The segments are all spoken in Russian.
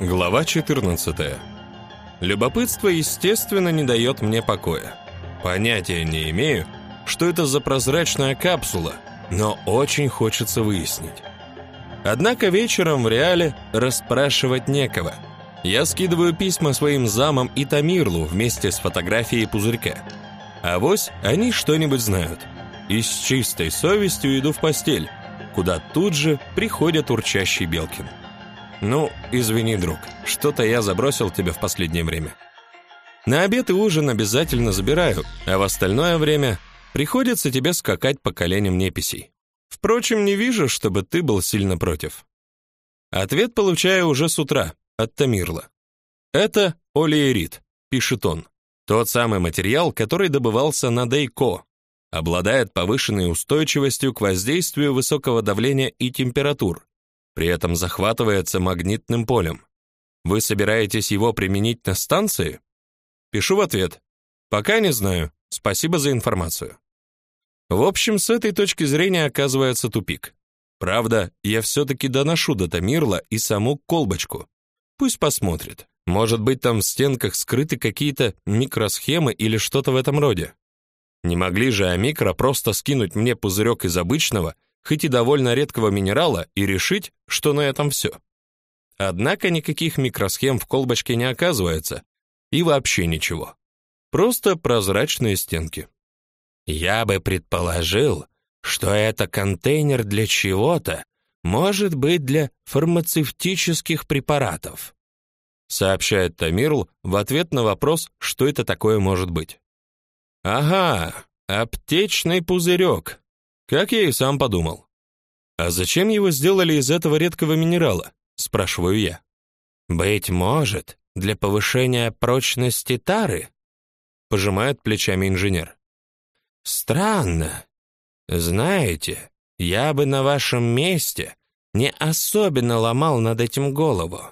Глава 14. Любопытство, естественно, не дает мне покоя. Понятия не имею, что это за прозрачная капсула, но очень хочется выяснить. Однако вечером в реале расспрашивать некого. Я скидываю письма своим замам и Тамирлу вместе с фотографией пузырька. А вось они что-нибудь знают. И с чистой совестью иду в постель, куда тут же приходит урчащий Белкин. «Ну, извини, друг, что-то я забросил тебя в последнее время. На обед и ужин обязательно забираю, а в остальное время приходится тебе скакать по коленям неписей. Впрочем, не вижу, чтобы ты был сильно против». Ответ получаю уже с утра от Тамирла. «Это олеерит», — пишет он. Тот самый материал, который добывался на Дейко, обладает повышенной устойчивостью к воздействию высокого давления и температур, при этом захватывается магнитным полем. Вы собираетесь его применить на станции? Пишу в ответ. Пока не знаю. Спасибо за информацию. В общем, с этой точки зрения оказывается тупик. Правда, я все-таки доношу до Тамирла и саму колбочку. Пусть посмотрит. Может быть, там в стенках скрыты какие-то микросхемы или что-то в этом роде. Не могли же Амикро просто скинуть мне пузырек из обычного хоть и довольно редкого минерала, и решить, что на этом все. Однако никаких микросхем в колбочке не оказывается, и вообще ничего. Просто прозрачные стенки. Я бы предположил, что это контейнер для чего-то, может быть, для фармацевтических препаратов, сообщает Тамирл в ответ на вопрос, что это такое может быть. Ага, аптечный пузырек, как я и сам подумал. А зачем его сделали из этого редкого минерала? спрашиваю я. Быть может, для повышения прочности тары? пожимает плечами инженер. Странно. Знаете, я бы на вашем месте не особенно ломал над этим голову.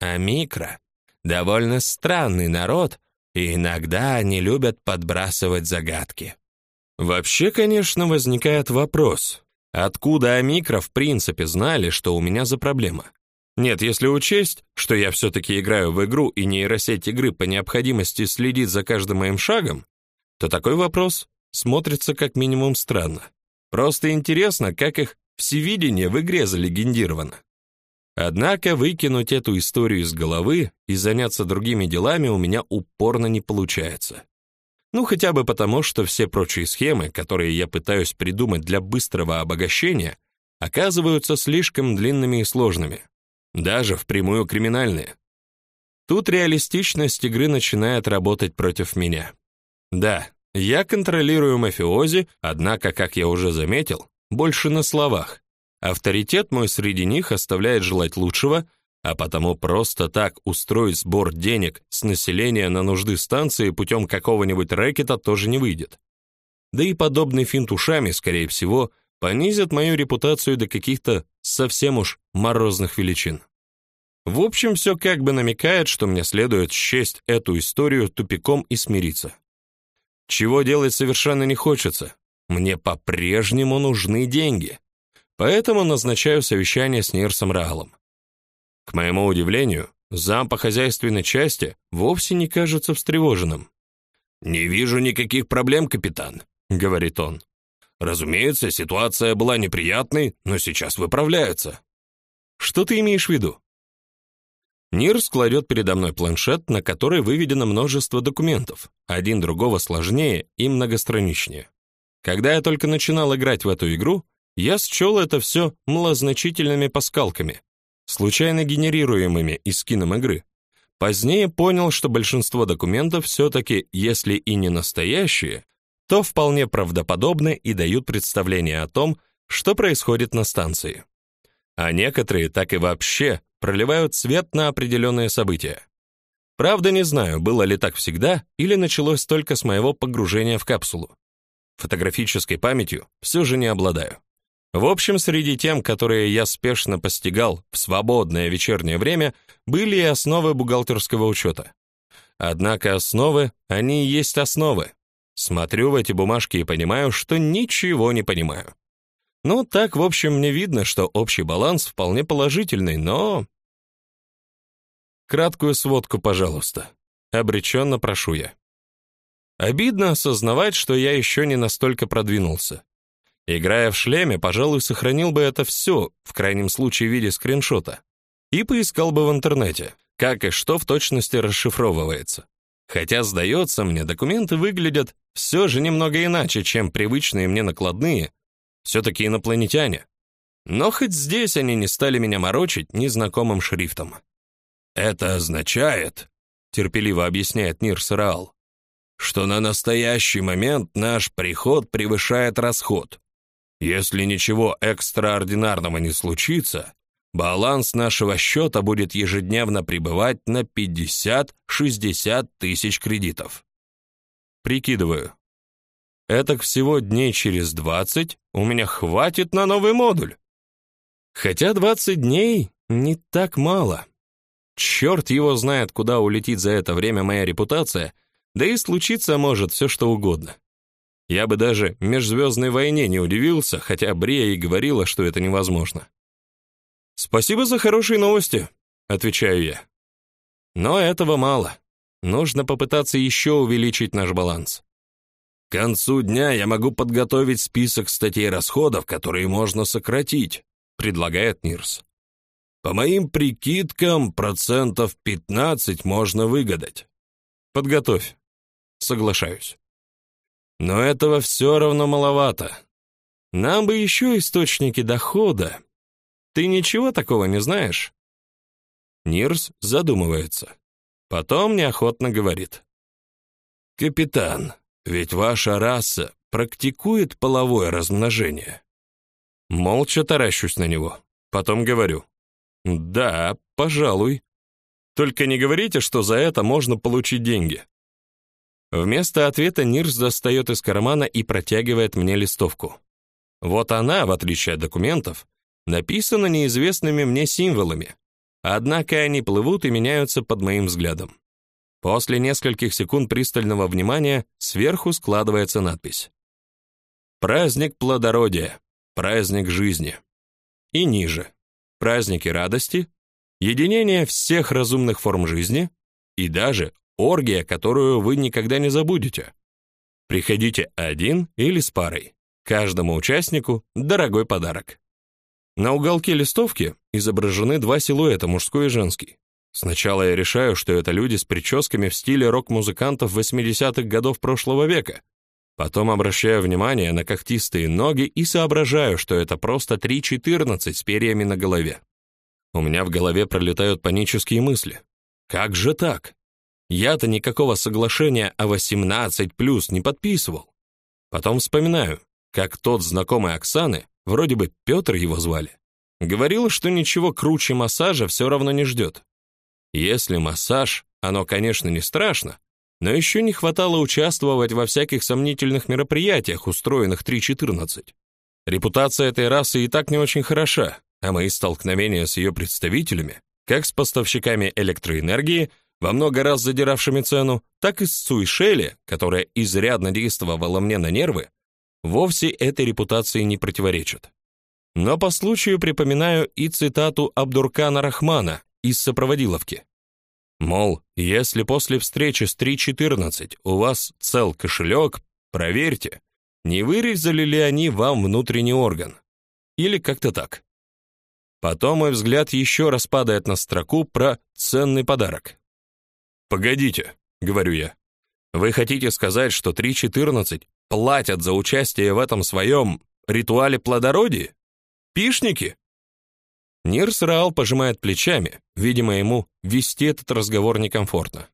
А микро довольно странный народ, и иногда они любят подбрасывать загадки. Вообще, конечно, возникает вопрос, откуда Амикро в принципе знали, что у меня за проблема? Нет, если учесть, что я все-таки играю в игру и нейросеть игры по необходимости следит за каждым моим шагом, то такой вопрос смотрится как минимум странно. Просто интересно, как их всевидение в игре залегендировано. Однако выкинуть эту историю из головы и заняться другими делами у меня упорно не получается. Ну, хотя бы потому, что все прочие схемы, которые я пытаюсь придумать для быстрого обогащения, оказываются слишком длинными и сложными, даже впрямую криминальные. Тут реалистичность игры начинает работать против меня. Да, я контролирую мафиози, однако, как я уже заметил, больше на словах. Авторитет мой среди них оставляет желать лучшего, а потому просто так устроить сбор денег с населения на нужды станции путем какого-нибудь рэкета тоже не выйдет. Да и подобный финт ушами, скорее всего, понизит мою репутацию до каких-то совсем уж морозных величин. В общем, все как бы намекает, что мне следует счесть эту историю тупиком и смириться. Чего делать совершенно не хочется. Мне по-прежнему нужны деньги. Поэтому назначаю совещание с Нирсом Раалом. К моему удивлению, зам по хозяйственной части вовсе не кажется встревоженным. «Не вижу никаких проблем, капитан», — говорит он. «Разумеется, ситуация была неприятной, но сейчас выправляется». «Что ты имеешь в виду?» Нирс кладет передо мной планшет, на который выведено множество документов, один другого сложнее и многостраничнее. Когда я только начинал играть в эту игру, я счел это все малозначительными паскалками, случайно генерируемыми из скином игры. Позднее понял, что большинство документов все-таки, если и не настоящие, то вполне правдоподобны и дают представление о том, что происходит на станции. А некоторые так и вообще проливают свет на определенные события. Правда, не знаю, было ли так всегда или началось только с моего погружения в капсулу. Фотографической памятью все же не обладаю. В общем, среди тем, которые я спешно постигал в свободное вечернее время, были и основы бухгалтерского учета. Однако основы, они и есть основы. Смотрю в эти бумажки и понимаю, что ничего не понимаю. Ну, так, в общем, мне видно, что общий баланс вполне положительный, но Краткую сводку, пожалуйста. Обреченно прошу я. Обидно осознавать, что я еще не настолько продвинулся. Играя в шлеме, пожалуй, сохранил бы это все, в крайнем случае в виде скриншота, и поискал бы в интернете, как и что в точности расшифровывается. Хотя, сдается мне, документы выглядят все же немного иначе, чем привычные мне накладные, все-таки инопланетяне. Но хоть здесь они не стали меня морочить незнакомым шрифтом. «Это означает», — терпеливо объясняет Нирс Раал, «что на настоящий момент наш приход превышает расход. Если ничего экстраординарного не случится, баланс нашего счета будет ежедневно прибывать на 50-60 тысяч кредитов. Прикидываю. Этак всего дней через 20 у меня хватит на новый модуль. Хотя 20 дней не так мало. Черт его знает, куда улетит за это время моя репутация, да и случиться может все что угодно. Я бы даже межзвездной войне не удивился, хотя Брия и говорила, что это невозможно. «Спасибо за хорошие новости», — отвечаю я. Но этого мало. Нужно попытаться еще увеличить наш баланс. К концу дня я могу подготовить список статей расходов, которые можно сократить, предлагает Нирс. По моим прикидкам, процентов 15 можно выгадать. Подготовь. Соглашаюсь. Но этого все равно маловато. Нам бы еще источники дохода. Ты ничего такого не знаешь? Нирс задумывается. Потом неохотно говорит. «Капитан, ведь ваша раса практикует половое размножение?» Молча таращусь на него. Потом говорю. «Да, пожалуй. Только не говорите, что за это можно получить деньги. Вместо ответа Нирс достает из кармана и протягивает мне листовку. Вот она, в отличие от документов, написана неизвестными мне символами, однако они плывут и меняются под моим взглядом. После нескольких секунд пристального внимания сверху складывается надпись. «Праздник плодородия, праздник жизни». И ниже «Праздники радости», «Единение всех разумных форм жизни» и даже Оргия, которую вы никогда не забудете. Приходите один или с парой. Каждому участнику дорогой подарок. На уголке листовки изображены два силуэта, мужской и женский. Сначала я решаю, что это люди с прическами в стиле рок-музыкантов 80-х годов прошлого века. Потом обращаю внимание на когтистые ноги и соображаю, что это просто 3.14 с перьями на голове. У меня в голове пролетают панические мысли. Как же так? Я-то никакого соглашения о 18 плюс не подписывал. Потом вспоминаю, как тот знакомый Оксаны, вроде бы Петр его звали, говорил, что ничего круче массажа все равно не ждет. Если массаж, оно, конечно, не страшно, но еще не хватало участвовать во всяких сомнительных мероприятиях, устроенных 3.14. Репутация этой расы и так не очень хороша, а мои столкновения с ее представителями, как с поставщиками электроэнергии, во много раз задиравшими цену, так и с Суишели, которая изрядно действовала мне на нервы, вовсе этой репутации не противоречат. Но по случаю припоминаю и цитату Абдуркана Рахмана из сопроводиловки. Мол, если после встречи с 3.14 у вас цел кошелек, проверьте, не вырезали ли они вам внутренний орган. Или как-то так. Потом мой взгляд еще раз падает на строку про ценный подарок. «Погодите», — говорю я. «Вы хотите сказать, что 3.14 платят за участие в этом своем ритуале плодородия? Пишники?» Нирс Раал пожимает плечами, видимо, ему вести этот разговор некомфортно.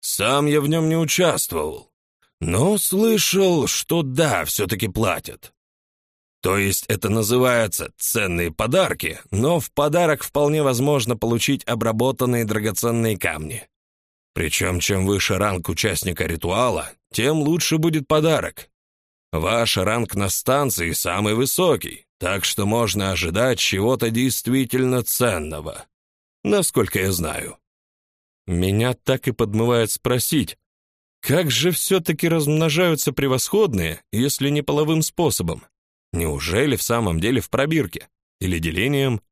«Сам я в нем не участвовал, но слышал, что да, все-таки платят. То есть это называется ценные подарки, но в подарок вполне возможно получить обработанные драгоценные камни. Причем, чем выше ранг участника ритуала, тем лучше будет подарок. Ваш ранг на станции самый высокий, так что можно ожидать чего-то действительно ценного. Насколько я знаю. Меня так и подмывает спросить, как же все-таки размножаются превосходные, если не половым способом? Неужели в самом деле в пробирке? Или делением?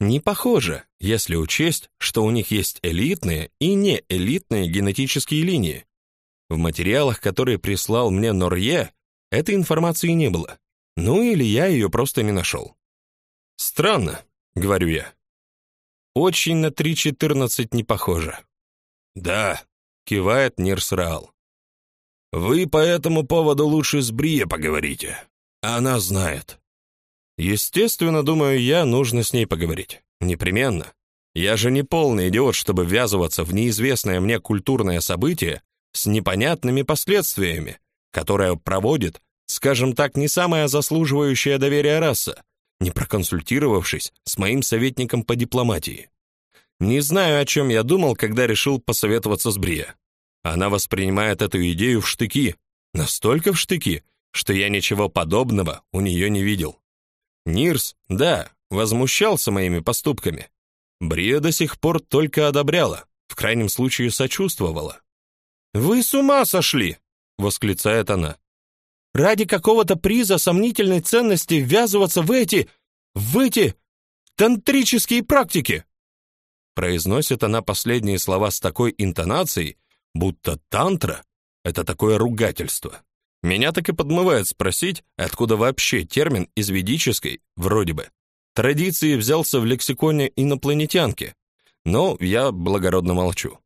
Не похоже, если учесть, что у них есть элитные и неэлитные генетические линии. В материалах, которые прислал мне Норье, этой информации не было. Ну или я ее просто не нашел. Странно, говорю я. Очень на 3.14 не похоже. Да, кивает Нирс Раал. Вы по этому поводу лучше с Брие поговорите. Она знает. Естественно, думаю я, нужно с ней поговорить. Непременно. Я же не полный идиот, чтобы ввязываться в неизвестное мне культурное событие с непонятными последствиями, которое проводит, скажем так, не самая заслуживающая доверия раса, не проконсультировавшись с моим советником по дипломатии. Не знаю, о чем я думал, когда решил посоветоваться с Брия. Она воспринимает эту идею в штыки, настолько в штыки, что я ничего подобного у нее не видел. Нирс, да, возмущался моими поступками. Брия до сих пор только одобряла, в крайнем случае сочувствовала. «Вы с ума сошли!» — восклицает она. «Ради какого-то приза сомнительной ценности ввязываться в эти... в эти... тантрические практики!» Произносит она последние слова с такой интонацией, будто тантра — это такое ругательство. Меня так и подмывает спросить, откуда вообще термин из ведической, вроде бы, традиции взялся в лексиконе инопланетянки, но я благородно молчу.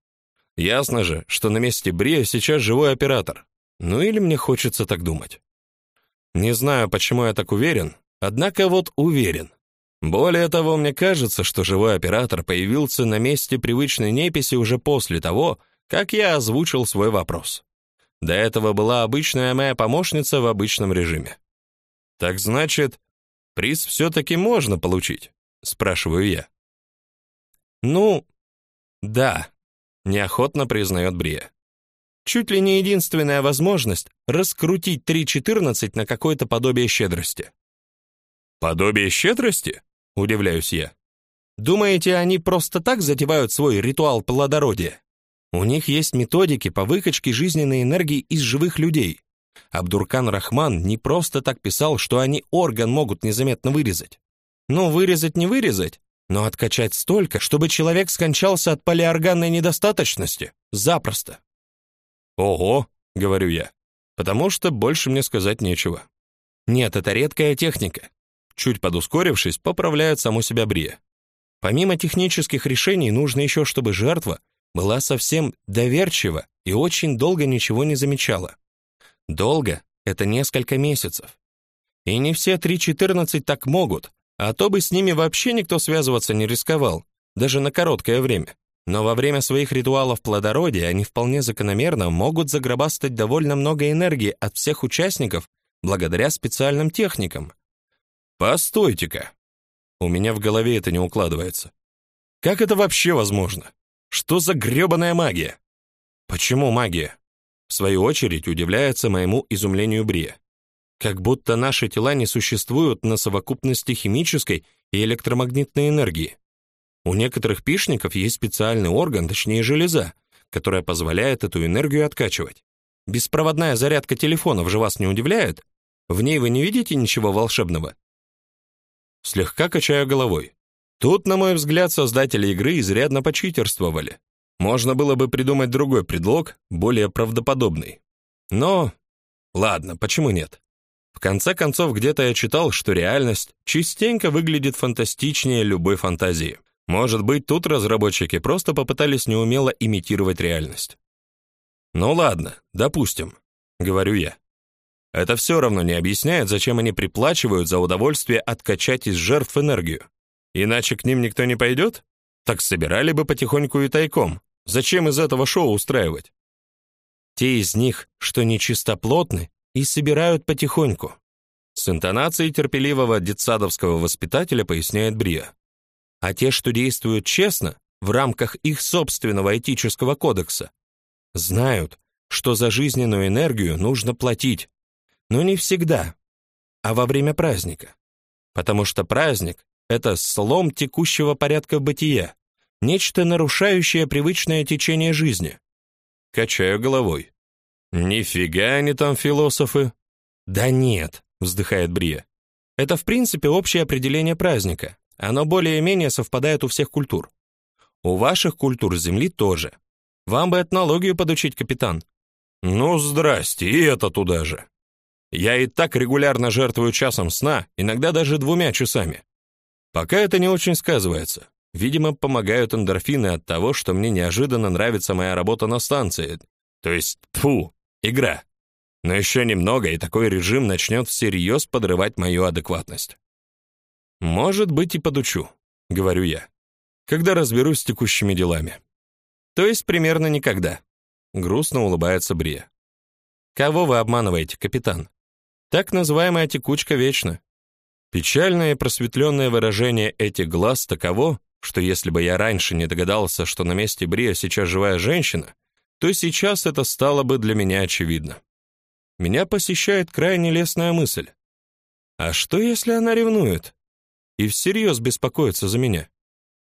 Ясно же, что на месте Брия сейчас живой оператор. Ну или мне хочется так думать. Не знаю, почему я так уверен, однако вот уверен. Более того, мне кажется, что живой оператор появился на месте привычной неписи уже после того, как я озвучил свой вопрос. До этого была обычная моя помощница в обычном режиме. Так значит, приз все-таки можно получить? Спрашиваю я. Ну, да, неохотно признает Брия. Чуть ли не единственная возможность раскрутить 3.14 на какое-то подобие щедрости. Подобие щедрости? Удивляюсь я. Думаете, они просто так затевают свой ритуал плодородия? У них есть методики по выкачке жизненной энергии из живых людей. Абдуркан Рахман не просто так писал, что они орган могут незаметно вырезать. Ну, вырезать не вырезать, но откачать столько, чтобы человек скончался от полиорганной недостаточности. Запросто. Ого, говорю я, потому что больше мне сказать нечего. Нет, это редкая техника. Чуть подускорившись, поправляет саму себя Брия. Помимо технических решений, нужно еще, чтобы жертва была совсем доверчива и очень долго ничего не замечала. Долго — это несколько месяцев. И не все 3.14 так могут, а то бы с ними вообще никто связываться не рисковал, даже на короткое время. Но во время своих ритуалов плодородия они вполне закономерно могут загробастать довольно много энергии от всех участников благодаря специальным техникам. Постойте-ка. У меня в голове это не укладывается. Как это вообще возможно? Что за грёбаная магия? Почему магия? В свою очередь удивляется моему изумлению Брия. Как будто наши тела не существуют на совокупности химической и электромагнитной энергии. У некоторых пишников есть специальный орган, точнее железа, которая позволяет эту энергию откачивать. Беспроводная зарядка телефонов же вас не удивляет? В ней вы не видите ничего волшебного? Слегка качаю головой. Тут, на мой взгляд, создатели игры изрядно почитерствовали. Можно было бы придумать другой предлог, более правдоподобный. Но ладно, почему нет? В конце концов, где-то я читал, что реальность частенько выглядит фантастичнее любой фантазии. Может быть, тут разработчики просто попытались неумело имитировать реальность. Ну ладно, допустим, говорю я. Это все равно не объясняет, зачем они приплачивают за удовольствие откачать из жертв энергию. Иначе к ним никто не пойдет? Так собирали бы потихоньку и тайком. Зачем из этого шоу устраивать? Те из них, что нечистоплотны, и собирают потихоньку. С интонацией терпеливого детсадовского воспитателя поясняет Брия. А те, что действуют честно, в рамках их собственного этического кодекса, знают, что за жизненную энергию нужно платить, но не всегда, а во время праздника. Потому что праздник это слом текущего порядка бытия, нечто нарушающее привычное течение жизни. Качаю головой. Нифига они там философы. Да нет, вздыхает Брия. Это в принципе общее определение праздника, Оно более-менее совпадает у всех культур. У ваших культур Земли тоже. Вам бы этнологию подучить, капитан. Ну, здрасте, и это туда же. Я и так регулярно жертвую часом сна, иногда даже двумя часами. Пока это не очень сказывается. Видимо, помогают эндорфины от того, что мне неожиданно нравится моя работа на станции. То есть, тфу, игра. Но еще немного, и такой режим начнет всерьез подрывать мою адекватность. Может быть, и подучу, говорю я, когда разберусь с текущими делами. То есть примерно никогда. Грустно улыбается Брия. Кого вы обманываете, капитан? Так называемая текучка вечна. Печальное и просветленное выражение этих глаз таково, что если бы я раньше не догадался, что на месте Брия сейчас живая женщина, то сейчас это стало бы для меня очевидно. Меня посещает крайне лестная мысль. А что, если она ревнует? И всерьез беспокоится за меня?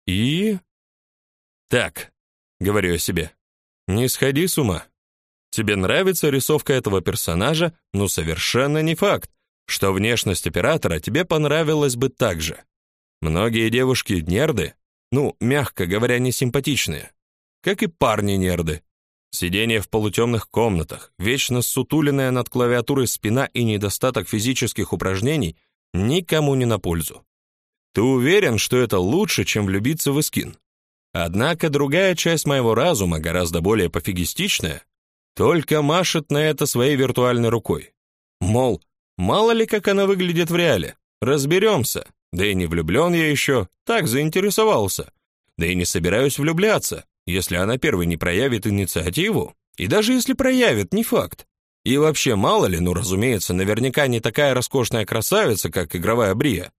И... Так, говорю я себе, не сходи с ума. Тебе нравится рисовка этого персонажа, но совершенно не факт, что внешность оператора тебе понравилась бы так же. Многие девушки-нерды, ну, мягко говоря, не симпатичные, как и парни-нерды. Сидение в полутемных комнатах, вечно сутуленная над клавиатурой спина и недостаток физических упражнений никому не на пользу. Ты уверен, что это лучше, чем влюбиться в Искин? Однако другая часть моего разума, гораздо более пофигистичная, только машет на это своей виртуальной рукой. Мол, мало ли как она выглядит в реале, разберемся. Да и не влюблен я еще, так заинтересовался. Да и не собираюсь влюбляться, если она первой не проявит инициативу. И даже если проявит, не факт. И вообще, мало ли, ну, разумеется, наверняка не такая роскошная красавица, как игровая Брия.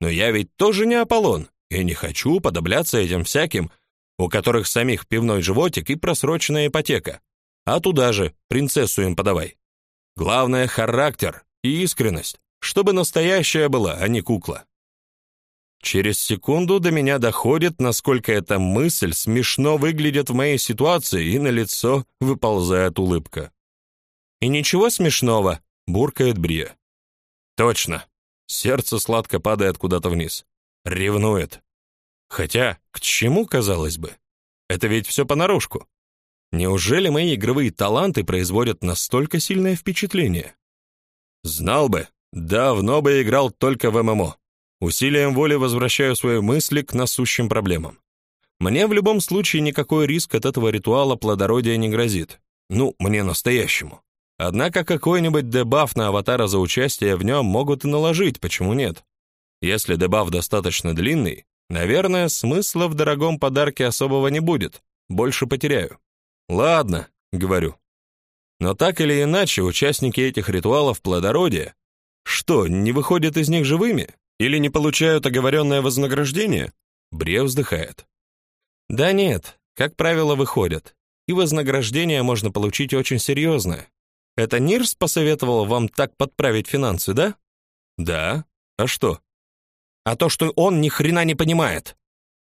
Но я ведь тоже не Аполлон, и не хочу подобляться этим всяким, у которых самих пивной животик и просроченная ипотека. А туда же принцессу им подавай. Главное — характер и искренность, чтобы настоящая была, а не кукла. Через секунду до меня доходит, насколько эта мысль смешно выглядит в моей ситуации, и на лицо выползает улыбка. «И ничего смешного», — буркает Брия. «Точно». Сердце сладко падает куда-то вниз. Ревнует. Хотя, к чему, казалось бы? Это ведь все понарошку. Неужели мои игровые таланты производят настолько сильное впечатление? Знал бы, давно бы играл только в ММО. Усилием воли возвращаю свои мысли к насущим проблемам. Мне в любом случае никакой риск от этого ритуала плодородия не грозит. Ну, мне настоящему. Однако какой-нибудь дебаф на аватара за участие в нем могут и наложить, почему нет? Если дебаф достаточно длинный, наверное, смысла в дорогом подарке особого не будет. Больше потеряю. Ладно, говорю. Но так или иначе, участники этих ритуалов плодородия что, не выходят из них живыми? Или не получают оговоренное вознаграждение? Бре вздыхает. Да нет, как правило, выходят. И вознаграждение можно получить очень серьезное. Это Нирс посоветовал вам так подправить финансы, да? Да. А что? А то, что он ни хрена не понимает.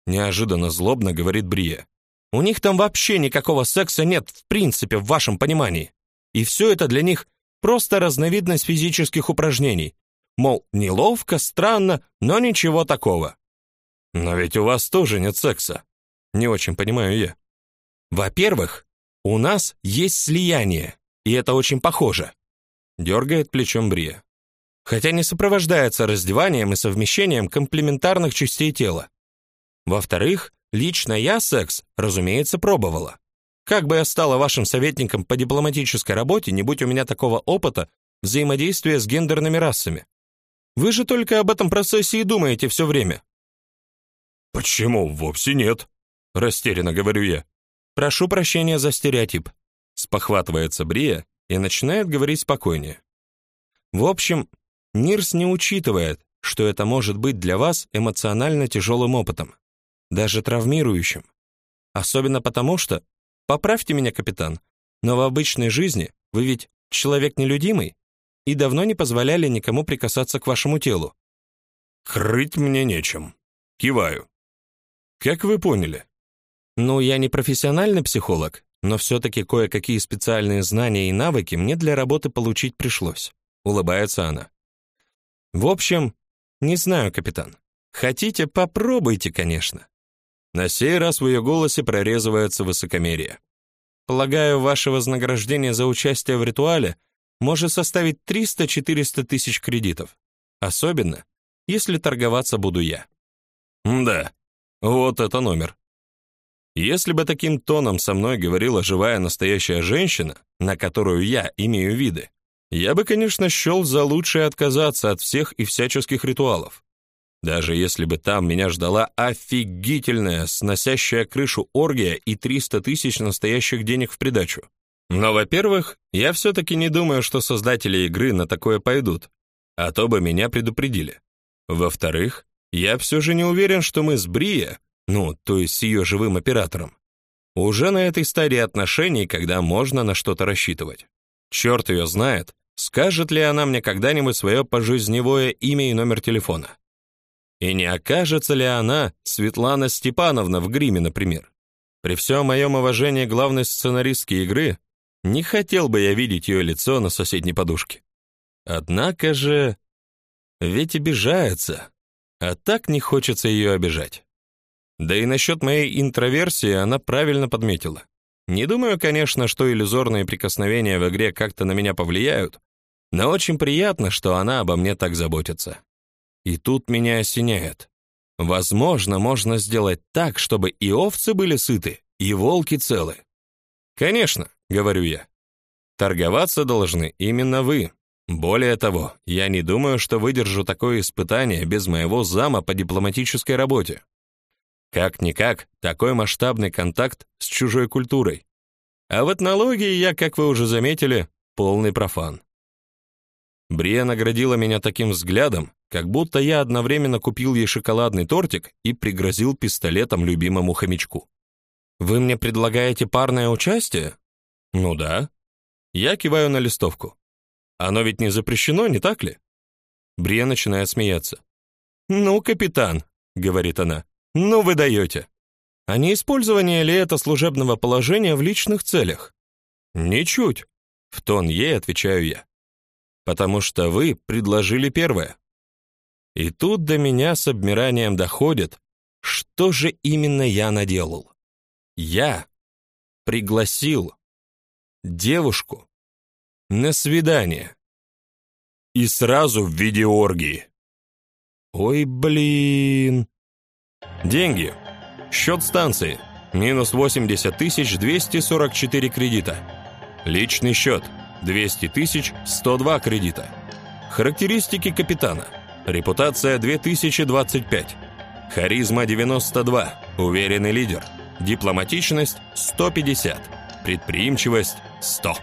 Неожиданно злобно говорит Брия. У них там вообще никакого секса нет, в принципе, в вашем понимании. И все это для них просто разновидность физических упражнений. Мол, неловко, странно, но ничего такого. Но ведь у вас тоже нет секса. Не очень понимаю я. Во-первых, у нас есть слияние, и это очень похоже. Дергает плечом Брия. Хотя не сопровождается раздеванием и совмещением комплементарных частей тела. Во-вторых, лично я секс, разумеется, пробовала. Как бы я стала вашим советником по дипломатической работе, не будь у меня такого опыта взаимодействия с гендерными расами. Вы же только об этом процессе и думаете все время. Почему? Вовсе нет, растерянно говорю я. Прошу прощения за стереотип. Спохватывается Брия и начинает говорить спокойнее. В общем, Нирс не учитывает, что это может быть для вас эмоционально тяжелым опытом, даже травмирующим. Особенно потому, что, поправьте меня, капитан, но в обычной жизни вы ведь человек нелюдимый, и давно не позволяли никому прикасаться к вашему телу. Крыть мне нечем. Киваю. Как вы поняли? Ну, я не профессиональный психолог, но все-таки кое-какие специальные знания и навыки мне для работы получить пришлось. Улыбается она. В общем, не знаю, капитан. Хотите, попробуйте, конечно. На сей раз в ее голосе прорезывается высокомерие. Полагаю, ваше вознаграждение за участие в ритуале может составить 300-400 тысяч кредитов. Особенно, если торговаться буду я. Да, вот это номер. Если бы таким тоном со мной говорила живая настоящая женщина, на которую я имею виды, я бы, конечно, счел за лучшее отказаться от всех и всяческих ритуалов. Даже если бы там меня ждала офигительная, сносящая крышу оргия и 300 тысяч настоящих денег в придачу. Но, во-первых, я все-таки не думаю, что создатели игры на такое пойдут, а то бы меня предупредили. Во-вторых, я все же не уверен, что мы с Брия ну, то есть с ее живым оператором, уже на этой стадии отношений, когда можно на что-то рассчитывать. Черт ее знает, скажет ли она мне когда-нибудь свое пожизневое имя и номер телефона. И не окажется ли она Светлана Степановна в гриме, например? При всем моем уважении главной сценаристки игры, не хотел бы я видеть ее лицо на соседней подушке. Однако же... Ведь обижается, а так не хочется ее обижать. Да и насчет моей интроверсии она правильно подметила. Не думаю, конечно, что иллюзорные прикосновения в игре как-то на меня повлияют, но очень приятно, что она обо мне так заботится. И тут меня осеняет. Возможно, можно сделать так, чтобы и овцы были сыты, и волки целы. Конечно, говорю я. Торговаться должны именно вы. Более того, я не думаю, что выдержу такое испытание без моего зама по дипломатической работе. Как-никак, такой масштабный контакт с чужой культурой. А в этнологии я, как вы уже заметили, полный профан. Брия наградила меня таким взглядом, как будто я одновременно купил ей шоколадный тортик и пригрозил пистолетом любимому хомячку. «Вы мне предлагаете парное участие?» «Ну да». Я киваю на листовку. «Оно ведь не запрещено, не так ли?» Брия начинает смеяться. «Ну, капитан», — говорит она, ну вы даете. А не использование ли это служебного положения в личных целях? Ничуть, в тон ей отвечаю я. Потому что вы предложили первое. И тут до меня с обмиранием доходит, что же именно я наделал. Я пригласил девушку на свидание. И сразу в виде оргии. Ой, блин. Деньги. Счет станции. Минус 80 тысяч 244 кредита. Личный счет. 200 тысяч 102 кредита. Характеристики капитана. Репутация 2025. Харизма 92. Уверенный лидер. Дипломатичность 150. Предприимчивость 100.